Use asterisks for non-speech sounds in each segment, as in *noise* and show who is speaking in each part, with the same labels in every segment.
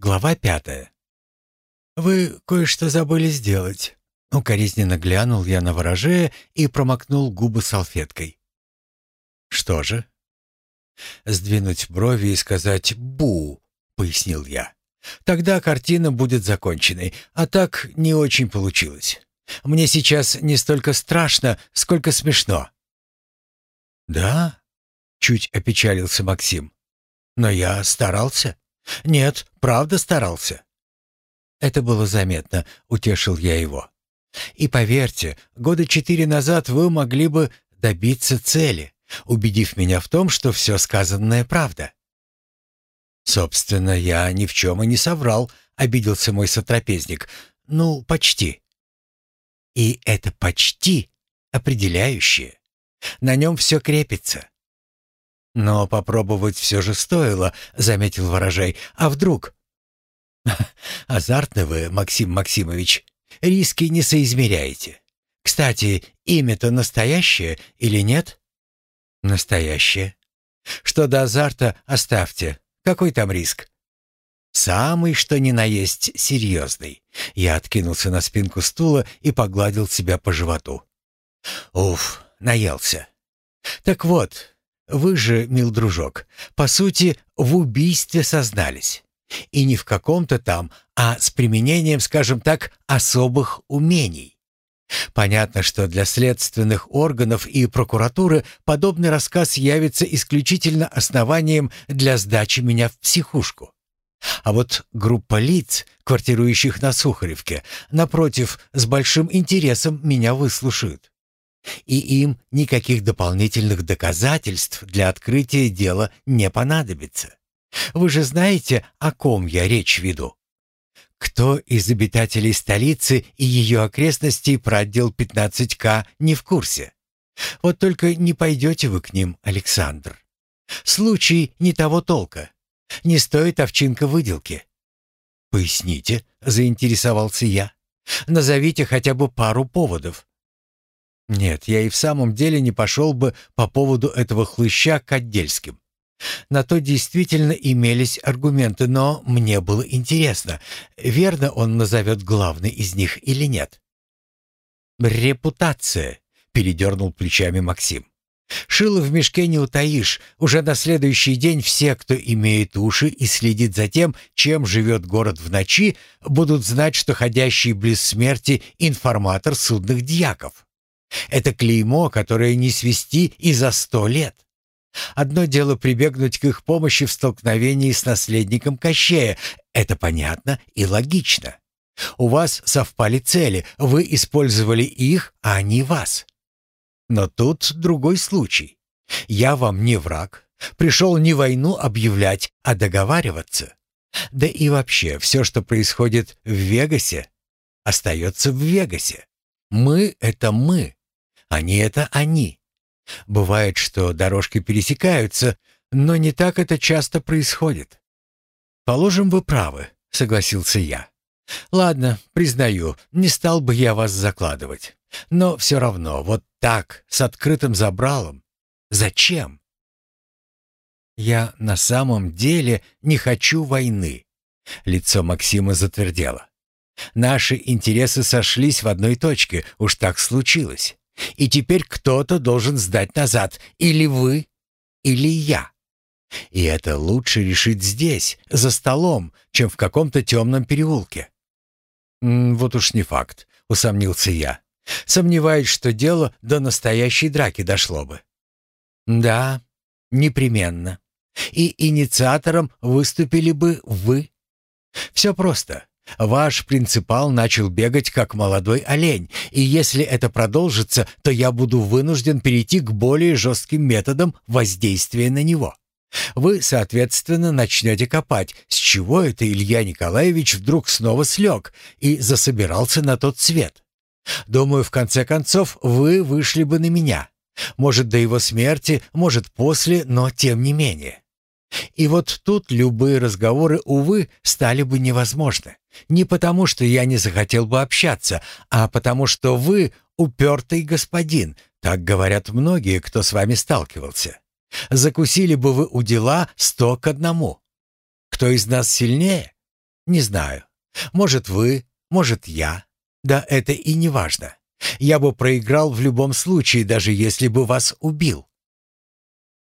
Speaker 1: Глава пятая. «Вы кое-что забыли сделать». Укоризненно глянул я на ворожея и промокнул губы салфеткой. «Что же?» «Сдвинуть брови и сказать «бу», — пояснил я. «Тогда картина будет законченной, а так не очень получилось. Мне сейчас не столько страшно, сколько смешно». «Да?» — чуть опечалился Максим. «Но я старался. Нет, правда старался». Это было заметно, утешил я его. «И поверьте, года четыре назад вы могли бы добиться цели, убедив меня в том, что все сказанное правда». «Собственно, я ни в чем и не соврал», — обиделся мой сотрапезник. «Ну, почти». И это «почти» определяющее. На нем все крепится. «Но попробовать все же стоило», — заметил ворожей. «А вдруг?» «Азартны вы, Максим Максимович. Риски не соизмеряете. Кстати, имя-то настоящее или нет?» «Настоящее. Что до азарта, оставьте. Какой там риск?» «Самый, что ни на есть, серьезный». Я откинулся на спинку стула и погладил себя по животу. «Уф, наелся. Так вот, вы же, мил дружок, по сути, в убийстве сознались. И не в каком-то там, а с применением, скажем так, особых умений. Понятно, что для следственных органов и прокуратуры подобный рассказ явится исключительно основанием для сдачи меня в психушку. А вот группа лиц, квартирующих на Сухаревке, напротив, с большим интересом меня выслушают и им никаких дополнительных доказательств для открытия дела не понадобится. Вы же знаете, о ком я речь веду. Кто из обитателей столицы и ее окрестностей про отдел 15К не в курсе? Вот только не пойдете вы к ним, Александр. Случай не того толка. Не стоит овчинка выделки. «Поясните», — заинтересовался я. «Назовите хотя бы пару поводов». Нет, я и в самом деле не пошел бы по поводу этого хлыща к отдельским. На то действительно имелись аргументы, но мне было интересно, верно он назовет главный из них или нет. «Репутация», — передернул плечами Максим. «Шило в мешке не утаишь. Уже на следующий день все, кто имеет уши и следит за тем, чем живет город в ночи, будут знать, что ходящий близ смерти информатор судных дьяков. Это клеймо, которое не свести и за сто лет. Одно дело прибегнуть к их помощи в столкновении с наследником Кощея. Это понятно и логично. У вас совпали цели, вы использовали их, а они вас. Но тут другой случай. Я вам не враг, пришел не войну объявлять, а договариваться. Да и вообще, все, что происходит в Вегасе, остается в Вегасе. Мы — это мы. Они — это они. Бывает, что дорожки пересекаются, но не так это часто происходит. «Положим, вы правы», — согласился я. «Ладно, признаю, не стал бы я вас закладывать. Но все равно, вот так, с открытым забралом. Зачем?» «Я на самом деле не хочу войны», — лицо Максима затвердело. «Наши интересы сошлись в одной точке, уж так случилось. И теперь кто-то должен сдать назад. Или вы, или я. И это лучше решить здесь, за столом, чем в каком-то темном переулке. «Вот уж не факт», — усомнился я. Сомневаюсь, что дело до настоящей драки дошло бы. «Да, непременно. И инициатором выступили бы вы. Все просто. Ваш принципал начал бегать как молодой олень, и если это продолжится, то я буду вынужден перейти к более жестким методам воздействия на него. Вы, соответственно, начнете копать, с чего это Илья Николаевич вдруг снова слег и засобирался на тот свет. Думаю, в конце концов, вы вышли бы на меня. Может, до его смерти, может, после, но тем не менее. И вот тут любые разговоры, увы, стали бы невозможны. Не потому, что я не захотел бы общаться, а потому, что вы упертый господин, так говорят многие, кто с вами сталкивался. Закусили бы вы у дела сто к одному. Кто из нас сильнее? Не знаю. Может, вы, может, я. Да это и не важно. Я бы проиграл в любом случае, даже если бы вас убил.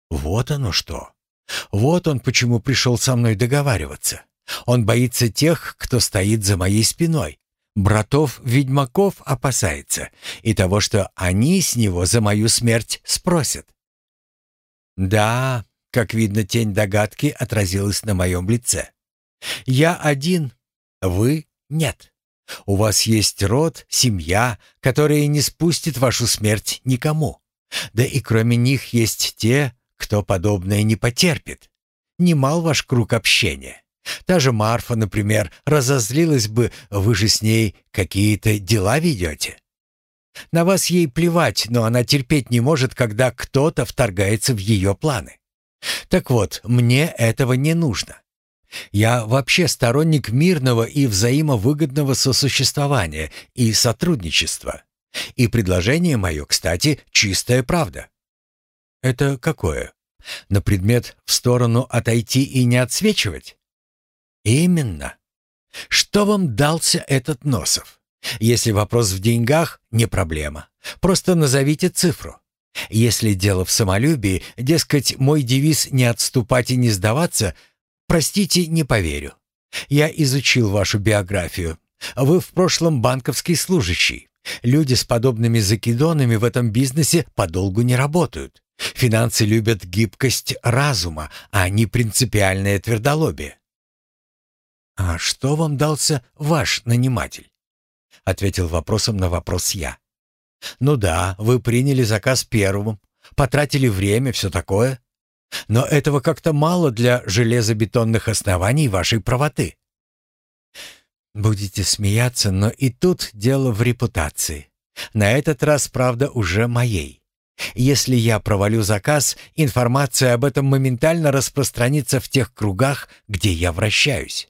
Speaker 1: Вот оно что. Вот он почему пришел со мной договариваться. Он боится тех, кто стоит за моей спиной. Братов-ведьмаков опасается и того, что они с него за мою смерть спросят. Да, как видно, тень догадки отразилась на моем лице. Я один, вы нет. У вас есть род, семья, которая не спустит вашу смерть никому. Да и кроме них есть те, кто подобное не потерпит. Немал ваш круг общения. Та же Марфа, например, разозлилась бы, вы же с ней какие-то дела ведете. На вас ей плевать, но она терпеть не может, когда кто-то вторгается в ее планы. Так вот, мне этого не нужно. Я вообще сторонник мирного и взаимовыгодного сосуществования и сотрудничества. И предложение мое, кстати, чистая правда. Это какое? На предмет в сторону отойти и не отсвечивать? Именно. Что вам дался этот Носов? Если вопрос в деньгах, не проблема. Просто назовите цифру. Если дело в самолюбии, дескать, мой девиз «не отступать и не сдаваться», простите, не поверю. Я изучил вашу биографию. Вы в прошлом банковский служащий. Люди с подобными закидонами в этом бизнесе подолгу не работают. Финансы любят гибкость разума, а не принципиальное твердолобие. «А что вам дался ваш наниматель?» — ответил вопросом на вопрос я. «Ну да, вы приняли заказ первым, потратили время, все такое. Но этого как-то мало для железобетонных оснований вашей правоты». Будете смеяться, но и тут дело в репутации. На этот раз, правда, уже моей. Если я провалю заказ, информация об этом моментально распространится в тех кругах, где я вращаюсь.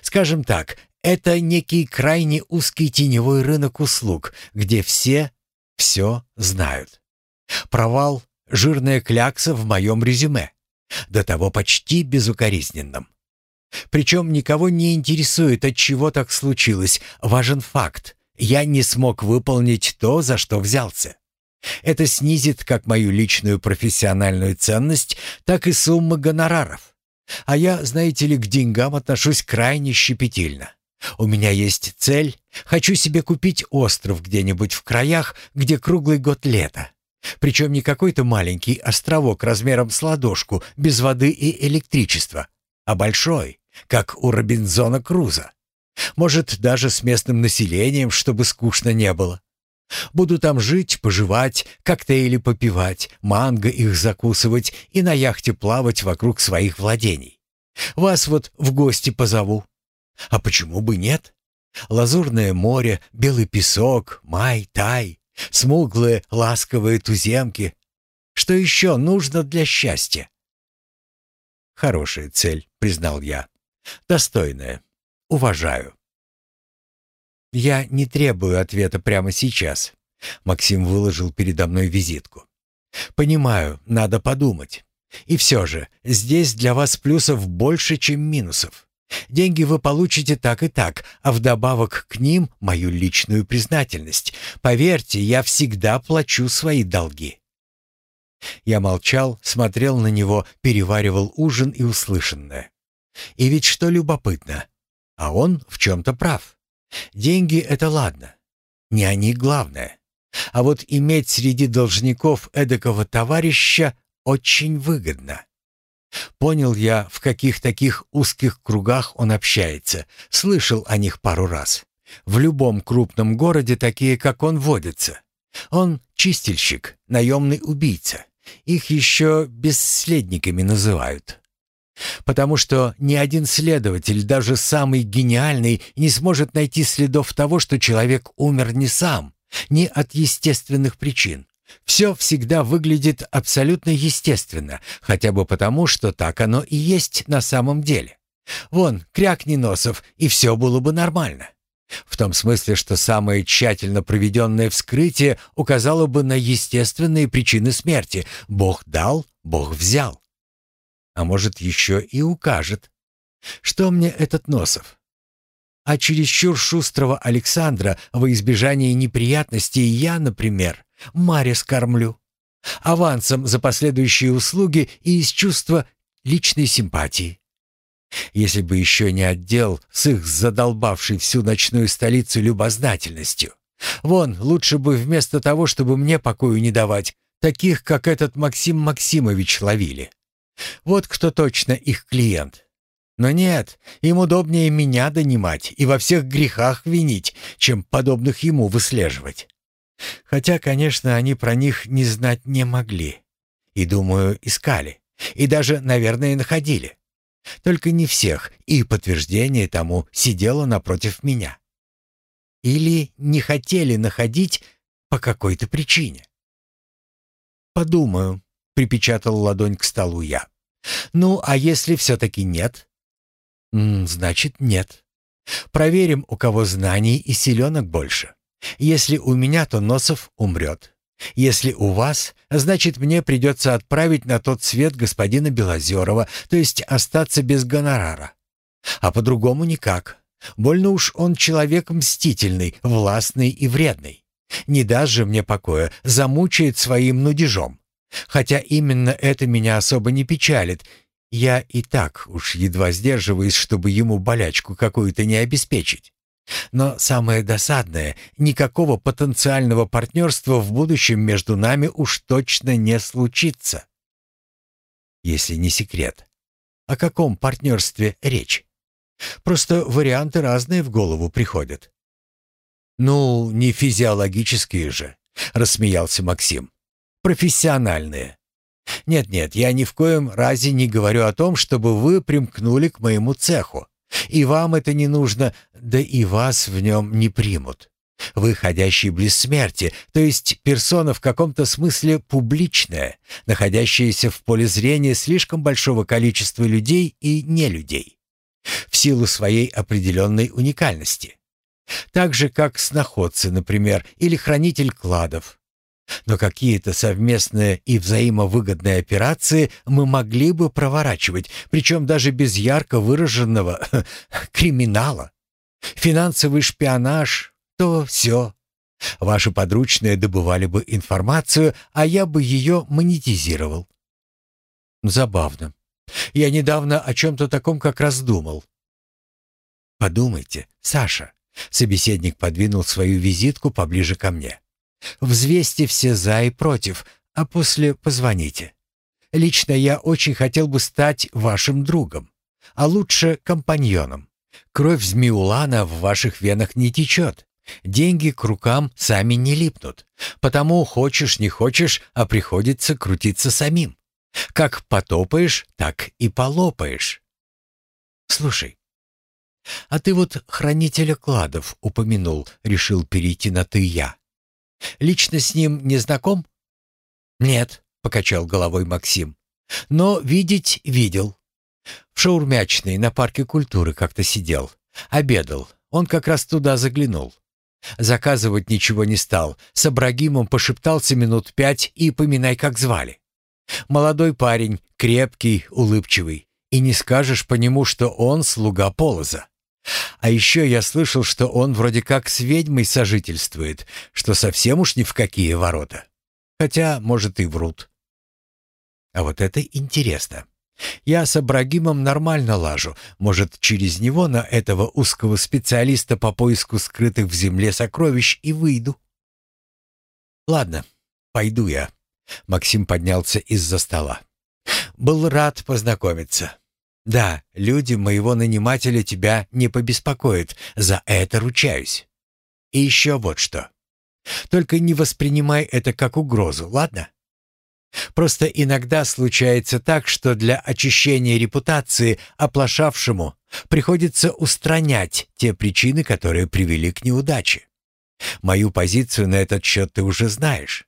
Speaker 1: Скажем так, это некий крайне узкий теневой рынок услуг, где все все знают. Провал — жирная клякса в моем резюме. До того почти безукоризненном. Причем никого не интересует, от чего так случилось. Важен факт. Я не смог выполнить то, за что взялся. Это снизит как мою личную профессиональную ценность, так и суммы гонораров. А я, знаете ли, к деньгам отношусь крайне щепетильно. У меня есть цель. Хочу себе купить остров где-нибудь в краях, где круглый год лето. Причем не какой-то маленький островок размером с ладошку, без воды и электричества, а большой, как у Робинзона Круза. Может, даже с местным населением, чтобы скучно не было. Буду там жить, поживать, коктейли попивать, манго их закусывать и на яхте плавать вокруг своих владений. Вас вот в гости позову. А почему бы нет? Лазурное море, белый песок, май, тай, смуглые, ласковые туземки. Что еще нужно для счастья? Хорошая цель, признал я. Достойная. Уважаю. «Я не требую ответа прямо сейчас», — Максим выложил передо мной визитку. «Понимаю, надо подумать. И все же, здесь для вас плюсов больше, чем минусов. Деньги вы получите так и так, а вдобавок к ним мою личную признательность. Поверьте, я всегда плачу свои долги». Я молчал, смотрел на него, переваривал ужин и услышанное. И ведь что любопытно, а он в чем-то прав. Деньги — это ладно. Не они главное. А вот иметь среди должников эдакого товарища очень выгодно. Понял я, в каких таких узких кругах он общается. Слышал о них пару раз. В любом крупном городе такие, как он, водятся. Он чистильщик, наемный убийца. Их еще бесследниками называют. Потому что ни один следователь, даже самый гениальный, не сможет найти следов того, что человек умер не сам, не от естественных причин. Все всегда выглядит абсолютно естественно, хотя бы потому, что так оно и есть на самом деле. Вон, крякни носов, и все было бы нормально. В том смысле, что самое тщательно проведенное вскрытие указало бы на естественные причины смерти. Бог дал, Бог взял. А может, еще и укажет. Что мне этот Носов? А чересчур шустрого Александра во избежание неприятностей я, например, Маре скормлю. Авансом за последующие услуги и из чувства личной симпатии. Если бы еще не отдел с их задолбавшей всю ночную столицу любознательностью. Вон, лучше бы вместо того, чтобы мне покою не давать, таких, как этот Максим Максимович, ловили. Вот кто точно их клиент. Но нет, им удобнее меня донимать и во всех грехах винить, чем подобных ему выслеживать. Хотя, конечно, они про них не знать не могли. И, думаю, искали. И даже, наверное, находили. Только не всех, и подтверждение тому сидело напротив меня. Или не хотели находить по какой-то причине. «Подумаю», — припечатал ладонь к столу я. «Ну, а если все-таки нет?» «Значит, нет. Проверим, у кого знаний и селенок больше. Если у меня, то Носов умрет. Если у вас, значит, мне придется отправить на тот свет господина Белозерова, то есть остаться без гонорара. А по-другому никак. Больно уж он человек мстительный, властный и вредный. Не даст же мне покоя, замучает своим нудежом. Хотя именно это меня особо не печалит. Я и так уж едва сдерживаюсь, чтобы ему болячку какую-то не обеспечить. Но самое досадное, никакого потенциального партнерства в будущем между нами уж точно не случится. Если не секрет, о каком партнерстве речь? Просто варианты разные в голову приходят. «Ну, не физиологические же», — рассмеялся Максим. «Профессиональные. Нет-нет, я ни в коем разе не говорю о том, чтобы вы примкнули к моему цеху. И вам это не нужно, да и вас в нем не примут. Вы ходящий близ смерти, то есть персона в каком-то смысле публичная, находящаяся в поле зрения слишком большого количества людей и нелюдей. В силу своей определенной уникальности. Так же, как сноходцы, например, или хранитель кладов, но какие-то совместные и взаимовыгодные операции мы могли бы проворачивать, причем даже без ярко выраженного *laughs* криминала. Финансовый шпионаж — то все. Ваши подручные добывали бы информацию, а я бы ее монетизировал. Забавно. Я недавно о чем-то таком как раз думал. Подумайте, Саша. Собеседник подвинул свою визитку поближе ко мне. Взвесьте все «за» и «против», а после позвоните. Лично я очень хотел бы стать вашим другом, а лучше компаньоном. Кровь Змеулана в ваших венах не течет. Деньги к рукам сами не липнут. Потому хочешь не хочешь, а приходится крутиться самим. Как потопаешь, так и полопаешь. Слушай, а ты вот хранителя кладов упомянул, решил перейти на «ты» я. Лично с ним не знаком? Нет, покачал головой Максим. Но видеть видел. В шаурмячной на парке культуры как-то сидел. Обедал. Он как раз туда заглянул. Заказывать ничего не стал. С Абрагимом пошептался минут пять и поминай, как звали. Молодой парень, крепкий, улыбчивый. И не скажешь по нему, что он слуга Полоза. А еще я слышал, что он вроде как с ведьмой сожительствует, что совсем уж ни в какие ворота. Хотя, может, и врут. А вот это интересно. Я с Абрагимом нормально лажу. Может, через него на этого узкого специалиста по поиску скрытых в земле сокровищ и выйду. Ладно, пойду я. Максим поднялся из-за стола. Был рад познакомиться. Да, люди моего нанимателя тебя не побеспокоят, за это ручаюсь. И еще вот что. Только не воспринимай это как угрозу, ладно? Просто иногда случается так, что для очищения репутации оплошавшему приходится устранять те причины, которые привели к неудаче. Мою позицию на этот счет ты уже знаешь.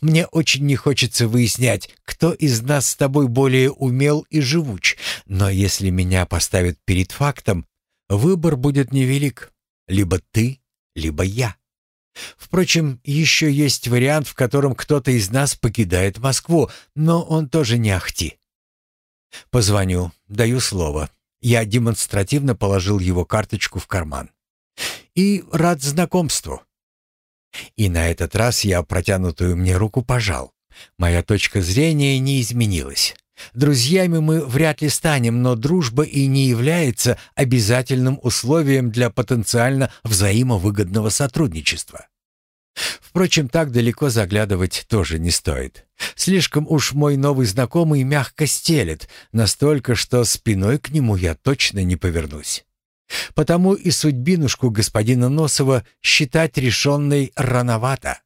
Speaker 1: Мне очень не хочется выяснять, кто из нас с тобой более умел и живуч, но если меня поставят перед фактом, выбор будет невелик. Либо ты, либо я. Впрочем, еще есть вариант, в котором кто-то из нас покидает Москву, но он тоже не ахти. Позвоню, даю слово. Я демонстративно положил его карточку в карман. «И рад знакомству». И на этот раз я протянутую мне руку пожал. Моя точка зрения не изменилась. Друзьями мы вряд ли станем, но дружба и не является обязательным условием для потенциально взаимовыгодного сотрудничества. Впрочем, так далеко заглядывать тоже не стоит. Слишком уж мой новый знакомый мягко стелет, настолько, что спиной к нему я точно не повернусь. Потому и судьбинушку господина Носова считать решенной рановато.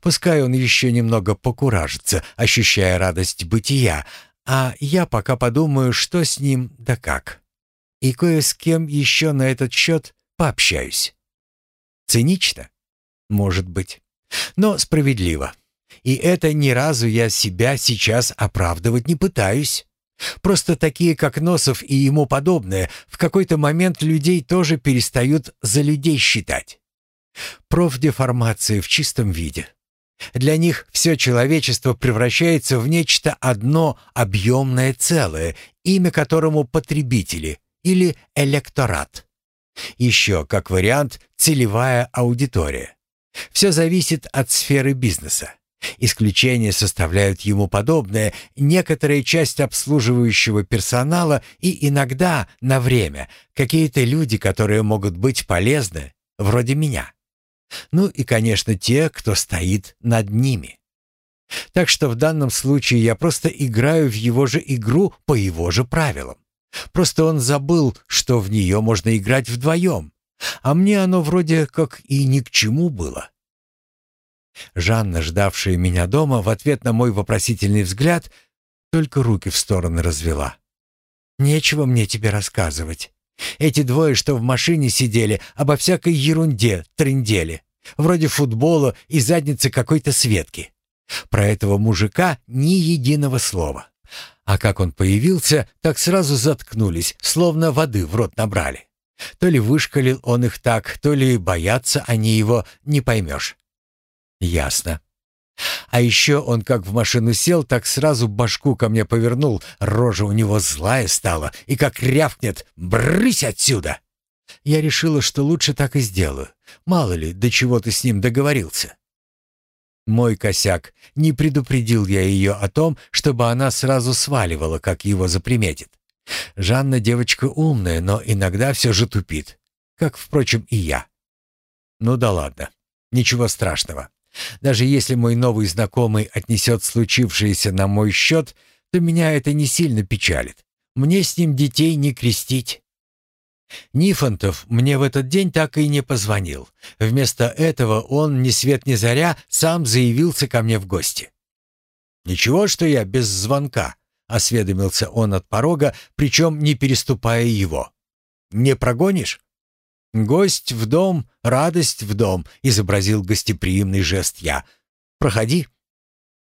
Speaker 1: Пускай он еще немного покуражится, ощущая радость бытия, а я пока подумаю, что с ним да как. И кое с кем еще на этот счет пообщаюсь. Цинично? Может быть. Но справедливо. И это ни разу я себя сейчас оправдывать не пытаюсь. Просто такие, как Носов и ему подобные, в какой-то момент людей тоже перестают за людей считать. Профдеформация в чистом виде. Для них все человечество превращается в нечто одно объемное целое, имя которому потребители или электорат. Еще, как вариант, целевая аудитория. Все зависит от сферы бизнеса. Исключение составляют ему подобное, некоторая часть обслуживающего персонала и иногда, на время, какие-то люди, которые могут быть полезны, вроде меня. Ну и, конечно, те, кто стоит над ними. Так что в данном случае я просто играю в его же игру по его же правилам. Просто он забыл, что в нее можно играть вдвоем. А мне оно вроде как и ни к чему было. Жанна, ждавшая меня дома, в ответ на мой вопросительный взгляд, только руки в стороны развела. «Нечего мне тебе рассказывать. Эти двое, что в машине сидели, обо всякой ерунде трындели. Вроде футбола и задницы какой-то Светки. Про этого мужика ни единого слова. А как он появился, так сразу заткнулись, словно воды в рот набрали. То ли вышкалил он их так, то ли боятся они его, не поймешь. Ясно. А еще он как в машину сел, так сразу башку ко мне повернул, рожа у него злая стала, и как рявкнет «Брысь отсюда!» Я решила, что лучше так и сделаю. Мало ли, до чего ты с ним договорился. Мой косяк. Не предупредил я ее о том, чтобы она сразу сваливала, как его заприметит. Жанна девочка умная, но иногда все же тупит. Как, впрочем, и я. Ну да ладно. Ничего страшного. Даже если мой новый знакомый отнесет случившееся на мой счет, то меня это не сильно печалит. Мне с ним детей не крестить. Нифонтов мне в этот день так и не позвонил. Вместо этого он, ни свет ни заря, сам заявился ко мне в гости. «Ничего, что я без звонка», — осведомился он от порога, причем не переступая его. «Не прогонишь?» «Гость в дом, радость в дом», — изобразил гостеприимный жест я. «Проходи».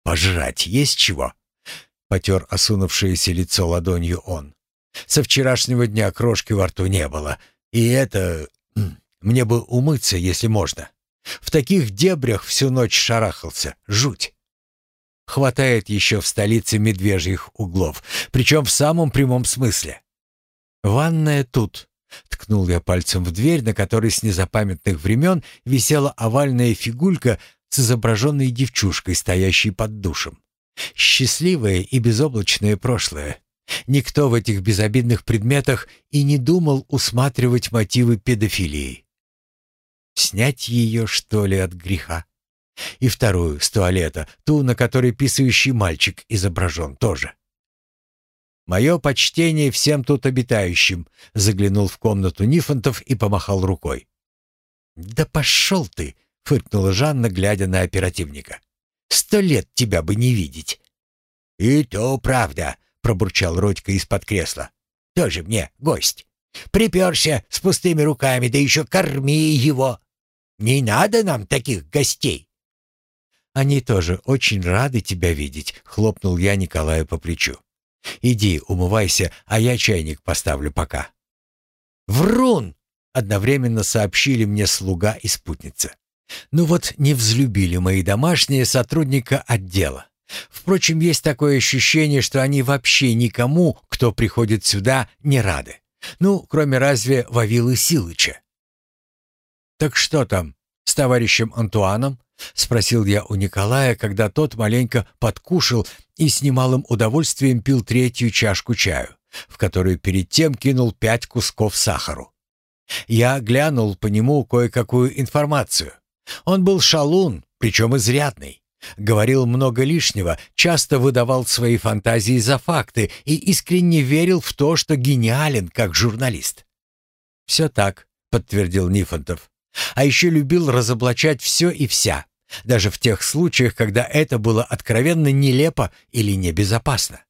Speaker 1: «Пожрать есть чего?» — потер осунувшееся лицо ладонью он. Со вчерашнего дня крошки во рту не было. И это... Мне бы умыться, если можно. В таких дебрях всю ночь шарахался. Жуть. Хватает еще в столице медвежьих углов, причем в самом прямом смысле. «Ванная тут», — ткнул я пальцем в дверь, на которой с незапамятных времен висела овальная фигулька с изображенной девчушкой, стоящей под душем. Счастливое и безоблачное прошлое. Никто в этих безобидных предметах и не думал усматривать мотивы педофилии. Снять ее, что ли, от греха? И вторую, с туалета, ту, на которой писающий мальчик изображен, тоже. «Мое почтение всем тут обитающим», — заглянул в комнату Нифонтов и помахал рукой. «Да пошел ты!» — фыркнула Жанна, глядя на оперативника. «Сто лет тебя бы не видеть». «И то правда», — пробурчал Родька из-под кресла. «Тоже мне гость. Приперся с пустыми руками, да еще корми его. Не надо нам таких гостей». «Они тоже очень рады тебя видеть», — хлопнул я Николаю по плечу. «Иди, умывайся, а я чайник поставлю пока».
Speaker 2: «Врун!»
Speaker 1: — одновременно сообщили мне слуга и спутница. «Ну вот не взлюбили мои домашние сотрудника отдела. Впрочем, есть такое ощущение, что они вообще никому, кто приходит сюда, не рады. Ну, кроме разве Вавилы Силыча. «Так что там с товарищем Антуаном?» — спросил я у Николая, когда тот маленько подкушал и с немалым удовольствием пил третью чашку чаю, в которую перед тем кинул пять кусков сахару. Я глянул по нему кое-какую информацию. Он был шалун, причем изрядный. Говорил много лишнего, часто выдавал свои фантазии за факты и искренне верил в то, что гениален как журналист. «Все так», — подтвердил Нифонтов. «А еще любил разоблачать все и вся, даже в тех случаях, когда это было откровенно нелепо или небезопасно.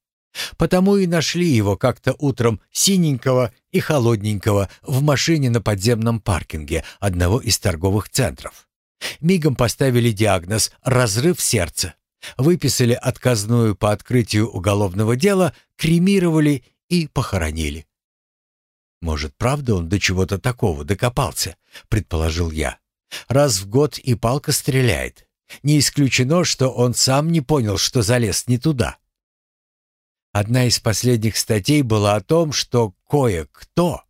Speaker 1: Потому и нашли его как-то утром синенького и холодненького в машине на подземном паркинге одного из торговых центров. Мигом поставили диагноз «разрыв сердца», выписали отказную по открытию уголовного дела, кремировали и похоронили. «Может, правда он до чего-то такого докопался?» — предположил я. «Раз в год и палка стреляет. Не исключено, что он сам не понял, что залез не туда». Одна из последних статей была о том, что кое-кто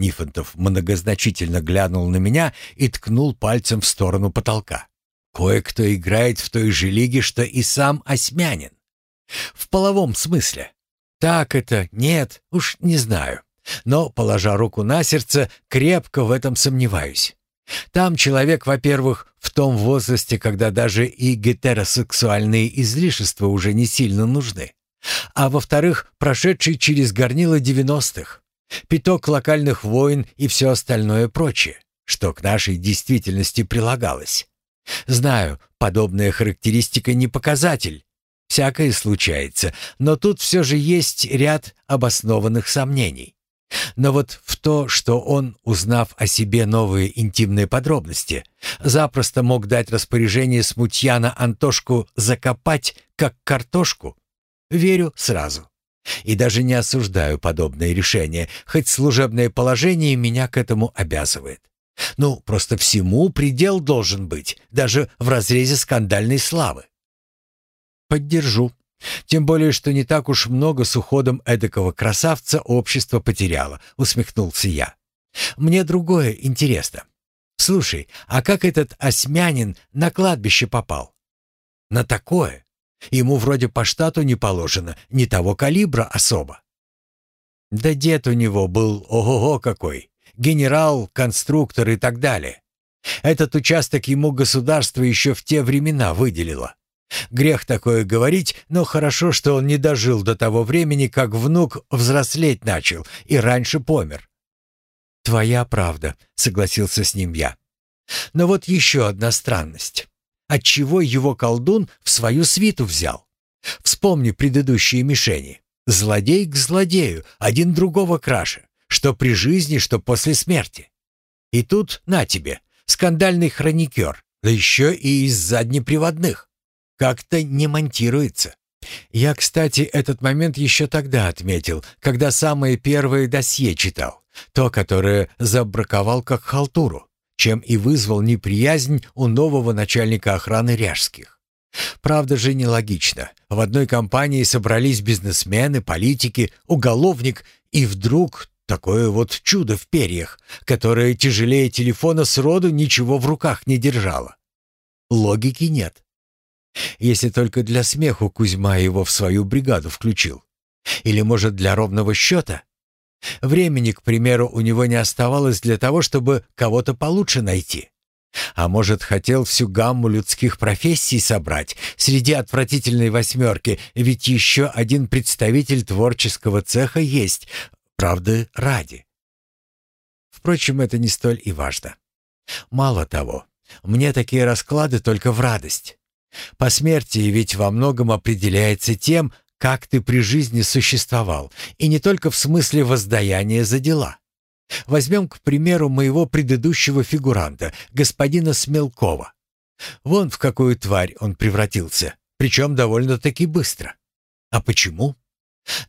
Speaker 1: Нифонтов многозначительно глянул на меня и ткнул пальцем в сторону потолка. «Кое-кто играет в той же лиге, что и сам Осьмянин. В половом смысле. Так это, нет, уж не знаю. Но, положа руку на сердце, крепко в этом сомневаюсь. Там человек, во-первых, в том возрасте, когда даже и гетеросексуальные излишества уже не сильно нужны. А во-вторых, прошедший через горнило девяностых, пяток локальных войн и все остальное прочее, что к нашей действительности прилагалось. Знаю, подобная характеристика не показатель. Всякое случается, но тут все же есть ряд обоснованных сомнений. Но вот в то, что он, узнав о себе новые интимные подробности, запросто мог дать распоряжение смутьяна Антошку закопать, как картошку, верю сразу. И даже не осуждаю подобное решение, хоть служебное положение меня к этому обязывает. Ну, просто всему предел должен быть, даже в разрезе скандальной славы. Поддержу. Тем более, что не так уж много с уходом эдакого красавца общество потеряло, усмехнулся я. Мне другое интересно. Слушай, а как этот осмянин на кладбище попал? На такое? Ему вроде по штату не положено, не того калибра особо. Да дед у него был ого-го какой, генерал, конструктор и так далее. Этот участок ему государство еще в те времена выделило. Грех такое говорить, но хорошо, что он не дожил до того времени, как внук взрослеть начал и раньше помер. «Твоя правда», — согласился с ним я. «Но вот еще одна странность отчего его колдун в свою свиту взял. Вспомни предыдущие мишени. Злодей к злодею, один другого краше, что при жизни, что после смерти. И тут, на тебе, скандальный хроникер, да еще и из заднеприводных. Как-то не монтируется. Я, кстати, этот момент еще тогда отметил, когда самое первое досье читал, то, которое забраковал как халтуру чем и вызвал неприязнь у нового начальника охраны Ряжских. Правда же нелогично. В одной компании собрались бизнесмены, политики, уголовник, и вдруг такое вот чудо в перьях, которое тяжелее телефона сроду ничего в руках не держало. Логики нет. Если только для смеху Кузьма его в свою бригаду включил. Или, может, для ровного счета? Времени, к примеру, у него не оставалось для того, чтобы кого-то получше найти. А может, хотел всю гамму людских профессий собрать среди отвратительной восьмерки, ведь еще один представитель творческого цеха есть, правда, ради. Впрочем, это не столь и важно. Мало того, мне такие расклады только в радость. По смерти ведь во многом определяется тем, как ты при жизни существовал, и не только в смысле воздаяния за дела. Возьмем, к примеру, моего предыдущего фигуранта, господина Смелкова. Вон в какую тварь он превратился, причем довольно-таки быстро. А почему?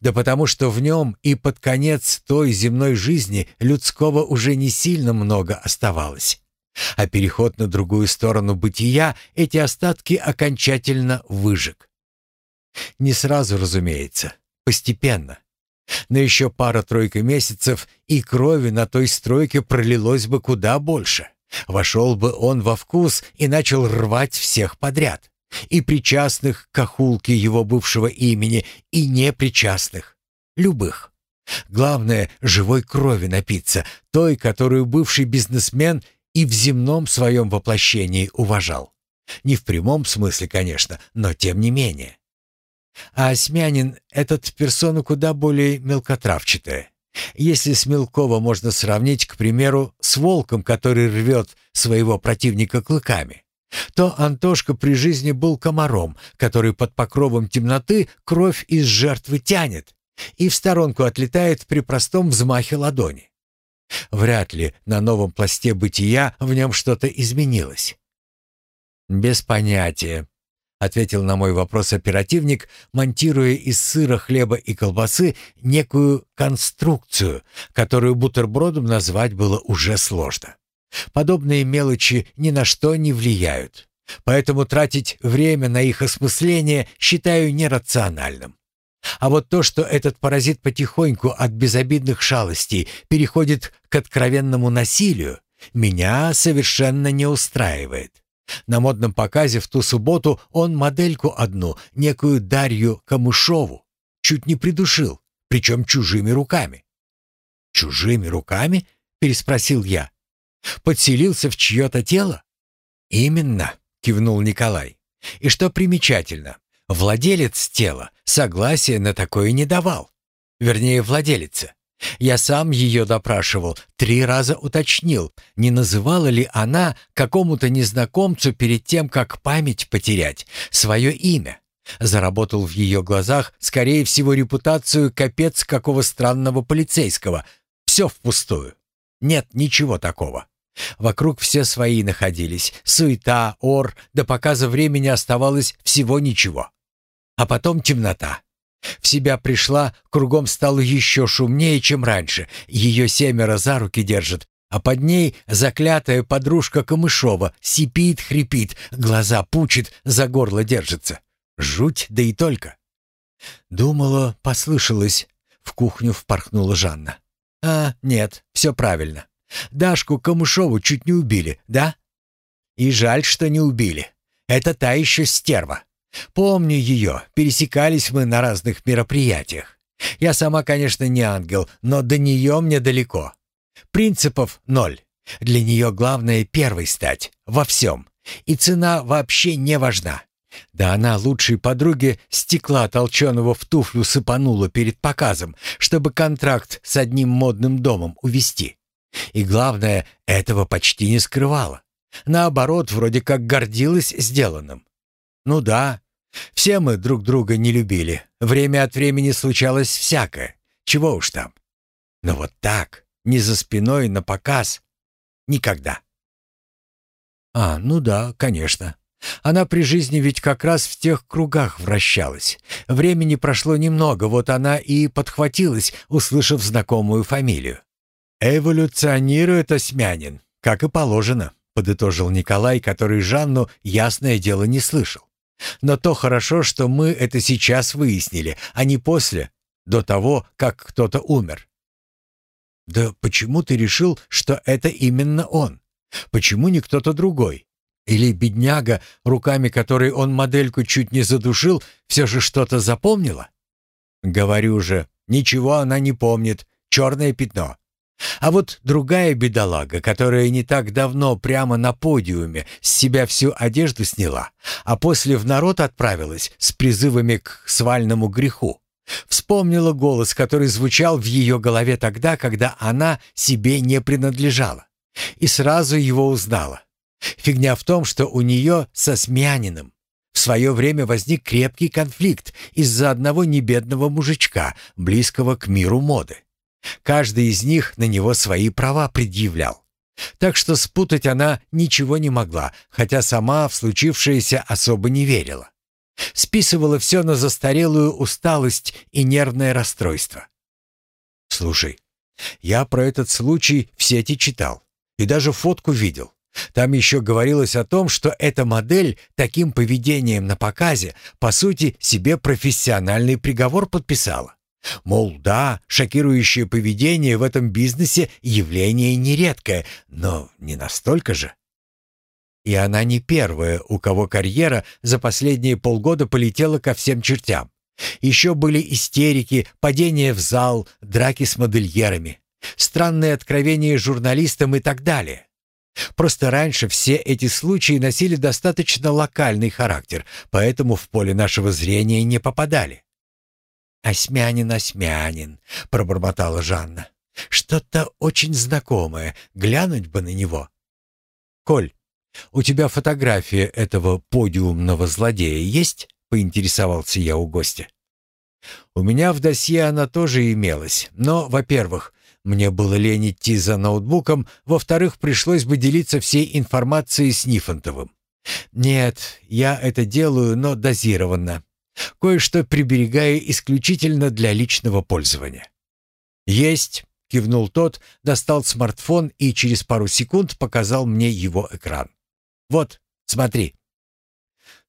Speaker 1: Да потому что в нем и под конец той земной жизни людского уже не сильно много оставалось. А переход на другую сторону бытия эти остатки окончательно выжег. Не сразу, разумеется, постепенно. Но еще пара-тройка месяцев, и крови на той стройке пролилось бы куда больше. Вошел бы он во вкус и начал рвать всех подряд. И причастных к охулке его бывшего имени, и непричастных. Любых. Главное, живой крови напиться, той, которую бывший бизнесмен и в земном своем воплощении уважал. Не в прямом смысле, конечно, но тем не менее. А Осмянин — этот персона куда более мелкотравчатая. Если с Мелкова можно сравнить, к примеру, с волком, который рвет своего противника клыками, то Антошка при жизни был комаром, который под покровом темноты кровь из жертвы тянет и в сторонку отлетает при простом взмахе ладони. Вряд ли на новом пласте бытия в нем что-то изменилось. «Без понятия», — ответил на мой вопрос оперативник, монтируя из сыра, хлеба и колбасы некую конструкцию, которую бутербродом назвать было уже сложно. Подобные мелочи ни на что не влияют, поэтому тратить время на их осмысление считаю нерациональным. А вот то, что этот паразит потихоньку от безобидных шалостей переходит к откровенному насилию, меня совершенно не устраивает. На модном показе в ту субботу он модельку одну, некую Дарью Камышову, чуть не придушил, причем чужими руками. «Чужими руками?» — переспросил я. «Подселился в чье-то тело?» «Именно», — кивнул Николай. «И что примечательно, владелец тела согласия на такое не давал. Вернее, владелица. Я сам ее допрашивал, три раза уточнил, не называла ли она какому-то незнакомцу перед тем, как память потерять, свое имя. Заработал в ее глазах, скорее всего, репутацию капец какого странного полицейского. Все впустую. Нет ничего такого. Вокруг все свои находились. Суета, ор, до показа времени оставалось всего ничего. А потом темнота. В себя пришла, кругом стало еще шумнее, чем раньше. Ее семеро за руки держат, а под ней заклятая подружка Камышова сипит, хрипит, глаза пучит, за горло держится. Жуть, да и только. Думала, послышалось. В кухню впорхнула Жанна. А, нет, все правильно. Дашку Камышову чуть не убили, да? И жаль, что не убили. Это та еще стерва. Помню ее, пересекались мы на разных мероприятиях. Я сама, конечно, не ангел, но до нее мне далеко. Принципов ноль. Для нее главное первой стать, во всем. И цена вообще не важна. Да она лучшей подруге стекла толченого в туфлю сыпанула перед показом, чтобы контракт с одним модным домом увести. И главное, этого почти не скрывала. Наоборот, вроде как гордилась сделанным. Ну да, все мы друг друга не любили. Время от времени случалось всякое. Чего уж там. Но вот так, не за спиной, на показ. Никогда. А, ну да, конечно. Она при жизни ведь как раз в тех кругах вращалась. Времени прошло немного, вот она и подхватилась, услышав знакомую фамилию. «Эволюционирует осмянин, как и положено», — подытожил Николай, который Жанну, ясное дело, не слышал. Но то хорошо, что мы это сейчас выяснили, а не после, до того, как кто-то умер. Да почему ты решил, что это именно он? Почему не кто-то другой? Или бедняга, руками которой он модельку чуть не задушил, все же что-то запомнила? Говорю же, ничего она не помнит, черное пятно. А вот другая бедолага, которая не так давно прямо на подиуме с себя всю одежду сняла, а после в народ отправилась с призывами к свальному греху, вспомнила голос, который звучал в ее голове тогда, когда она себе не принадлежала, и сразу его узнала. Фигня в том, что у нее со Смяниным в свое время возник крепкий конфликт из-за одного небедного мужичка, близкого к миру моды. Каждый из них на него свои права предъявлял. Так что спутать она ничего не могла, хотя сама в случившееся особо не верила. Списывала все на застарелую усталость и нервное расстройство. «Слушай, я про этот случай в сети читал и даже фотку видел. Там еще говорилось о том, что эта модель таким поведением на показе, по сути, себе профессиональный приговор подписала. Мол, да, шокирующее поведение в этом бизнесе явление нередкое, но не настолько же. И она не первая, у кого карьера за последние полгода полетела ко всем чертям. Еще были истерики, падения в зал, драки с модельерами, странные откровения журналистам и так далее. Просто раньше все эти случаи носили достаточно локальный характер, поэтому в поле нашего зрения не попадали. «Осьмянин, Осьмянин», — пробормотала Жанна. «Что-то очень знакомое. Глянуть бы на него». «Коль, у тебя фотография этого подиумного злодея есть?» — поинтересовался я у гостя. «У меня в досье она тоже имелась, но, во-первых, мне было лень идти за ноутбуком, во-вторых, пришлось бы делиться всей информацией с Нифонтовым. Нет, я это делаю, но дозированно. Кое-что приберегая исключительно для личного пользования. «Есть», — кивнул тот, достал смартфон и через пару секунд показал мне его экран. «Вот, смотри».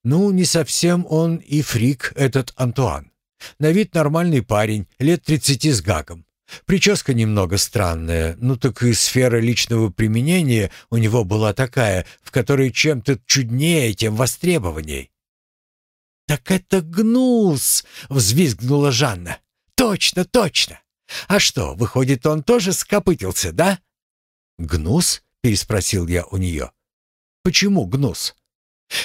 Speaker 1: Ну, не совсем он и фрик, этот Антуан. На вид нормальный парень, лет тридцати с гаком. Прическа немного странная, ну так и сфера личного применения у него была такая, в которой чем-то чуднее, тем востребованней. «Так это гнус!» — взвизгнула Жанна. «Точно, точно! А что, выходит, он тоже скопытился, да?» «Гнус?» — переспросил я у нее. «Почему гнус?»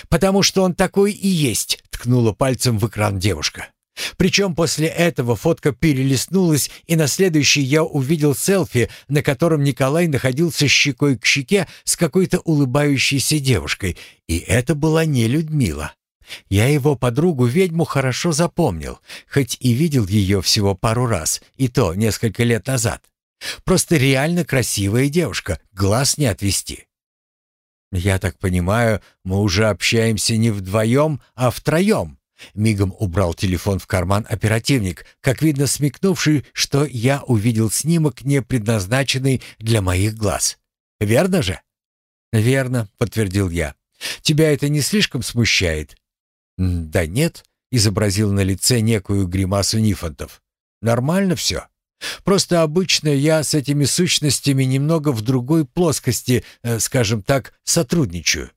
Speaker 1: «Потому что он такой и есть», — ткнула пальцем в экран девушка. Причем после этого фотка перелистнулась, и на следующий я увидел селфи, на котором Николай находился щекой к щеке с какой-то улыбающейся девушкой, и это была не Людмила. Я его подругу-ведьму хорошо запомнил, хоть и видел ее всего пару раз, и то несколько лет назад. Просто реально красивая девушка, глаз не отвести. «Я так понимаю, мы уже общаемся не вдвоем, а втроем», Мигом убрал телефон в карман оперативник, как видно смекнувший, что я увидел снимок, не предназначенный для моих глаз. «Верно же?» «Верно», — подтвердил я. «Тебя это не слишком смущает?» «Да нет», — изобразил на лице некую гримасу Нифонтов. «Нормально все. Просто обычно я с этими сущностями немного в другой плоскости, э, скажем так, сотрудничаю.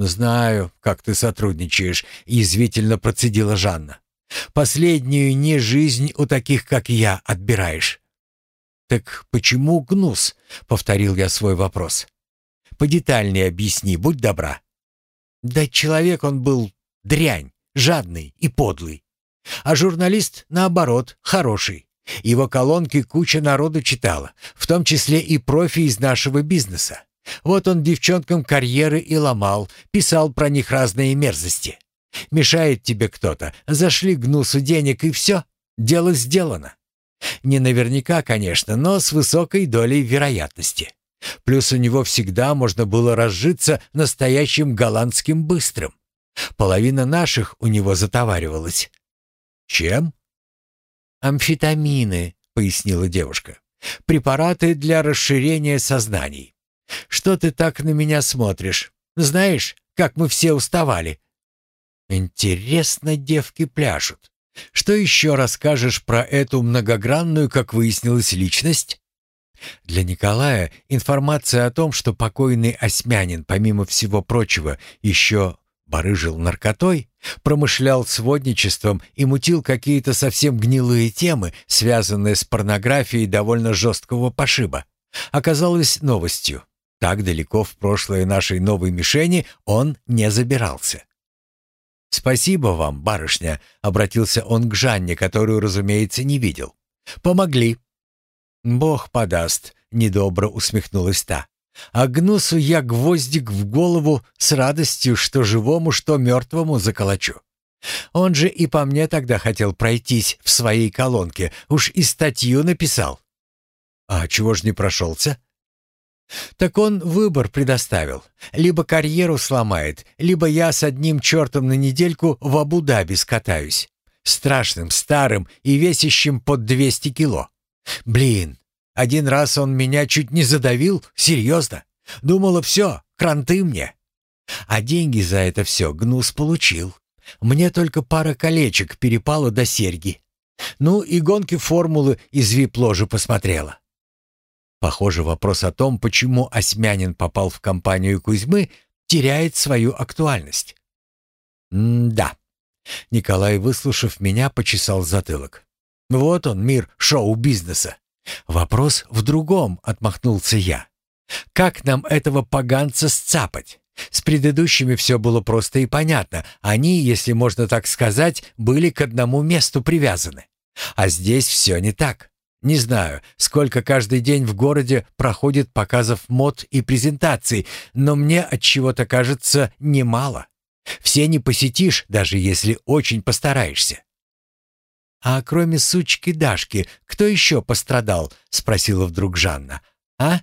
Speaker 1: «Знаю, как ты сотрудничаешь», — язвительно процедила Жанна. «Последнюю не жизнь у таких, как я, отбираешь». «Так почему гнус?» — повторил я свой вопрос. «Подетальнее объясни, будь добра». «Да человек он был дрянь, жадный и подлый. А журналист, наоборот, хороший. Его колонки куча народу читала, в том числе и профи из нашего бизнеса. Вот он девчонкам карьеры и ломал, писал про них разные мерзости. Мешает тебе кто-то, зашли гнусу денег и все, дело сделано. Не наверняка, конечно, но с высокой долей вероятности. Плюс у него всегда можно было разжиться настоящим голландским быстрым. Половина наших у него затоваривалась. Чем? «Амфетамины», — пояснила девушка. «Препараты для расширения сознаний. Что ты так на меня смотришь? Знаешь, как мы все уставали?» «Интересно, девки пляшут. Что еще расскажешь про эту многогранную, как выяснилось, личность?» Для Николая информация о том, что покойный Осьмянин, помимо всего прочего, еще барыжил наркотой, промышлял сводничеством и мутил какие-то совсем гнилые темы, связанные с порнографией довольно жесткого пошиба, оказалась новостью. Так далеко в прошлое нашей новой мишени он не забирался. «Спасибо вам, барышня», — обратился он к Жанне, которую, разумеется, не видел. «Помогли». «Бог подаст», — недобро усмехнулась та. «А гнусу я гвоздик в голову с радостью, что живому, что мертвому заколочу. Он же и по мне тогда хотел пройтись в своей колонке, уж и статью написал». «А чего ж не прошелся?» Так он выбор предоставил. Либо карьеру сломает, либо я с одним чертом на недельку в Абу-Даби скатаюсь. Страшным, старым и весящим под 200 кило. Блин, один раз он меня чуть не задавил, серьезно. Думала, все, кранты мне. А деньги за это все Гнус получил. Мне только пара колечек перепало до серьги. Ну и гонки формулы из вип-ложи посмотрела. Похоже, вопрос о том, почему Осмянин попал в компанию Кузьмы, теряет свою актуальность. М-да. Николай, выслушав меня, почесал затылок. Вот он, мир шоу-бизнеса. Вопрос в другом, отмахнулся я. Как нам этого поганца сцапать? С предыдущими все было просто и понятно. Они, если можно так сказать, были к одному месту привязаны. А здесь все не так. Не знаю, сколько каждый день в городе проходит показов мод и презентаций, но мне от чего-то кажется немало. Все не посетишь, даже если очень постараешься. А кроме сучки Дашки, кто еще пострадал? спросила вдруг Жанна. А?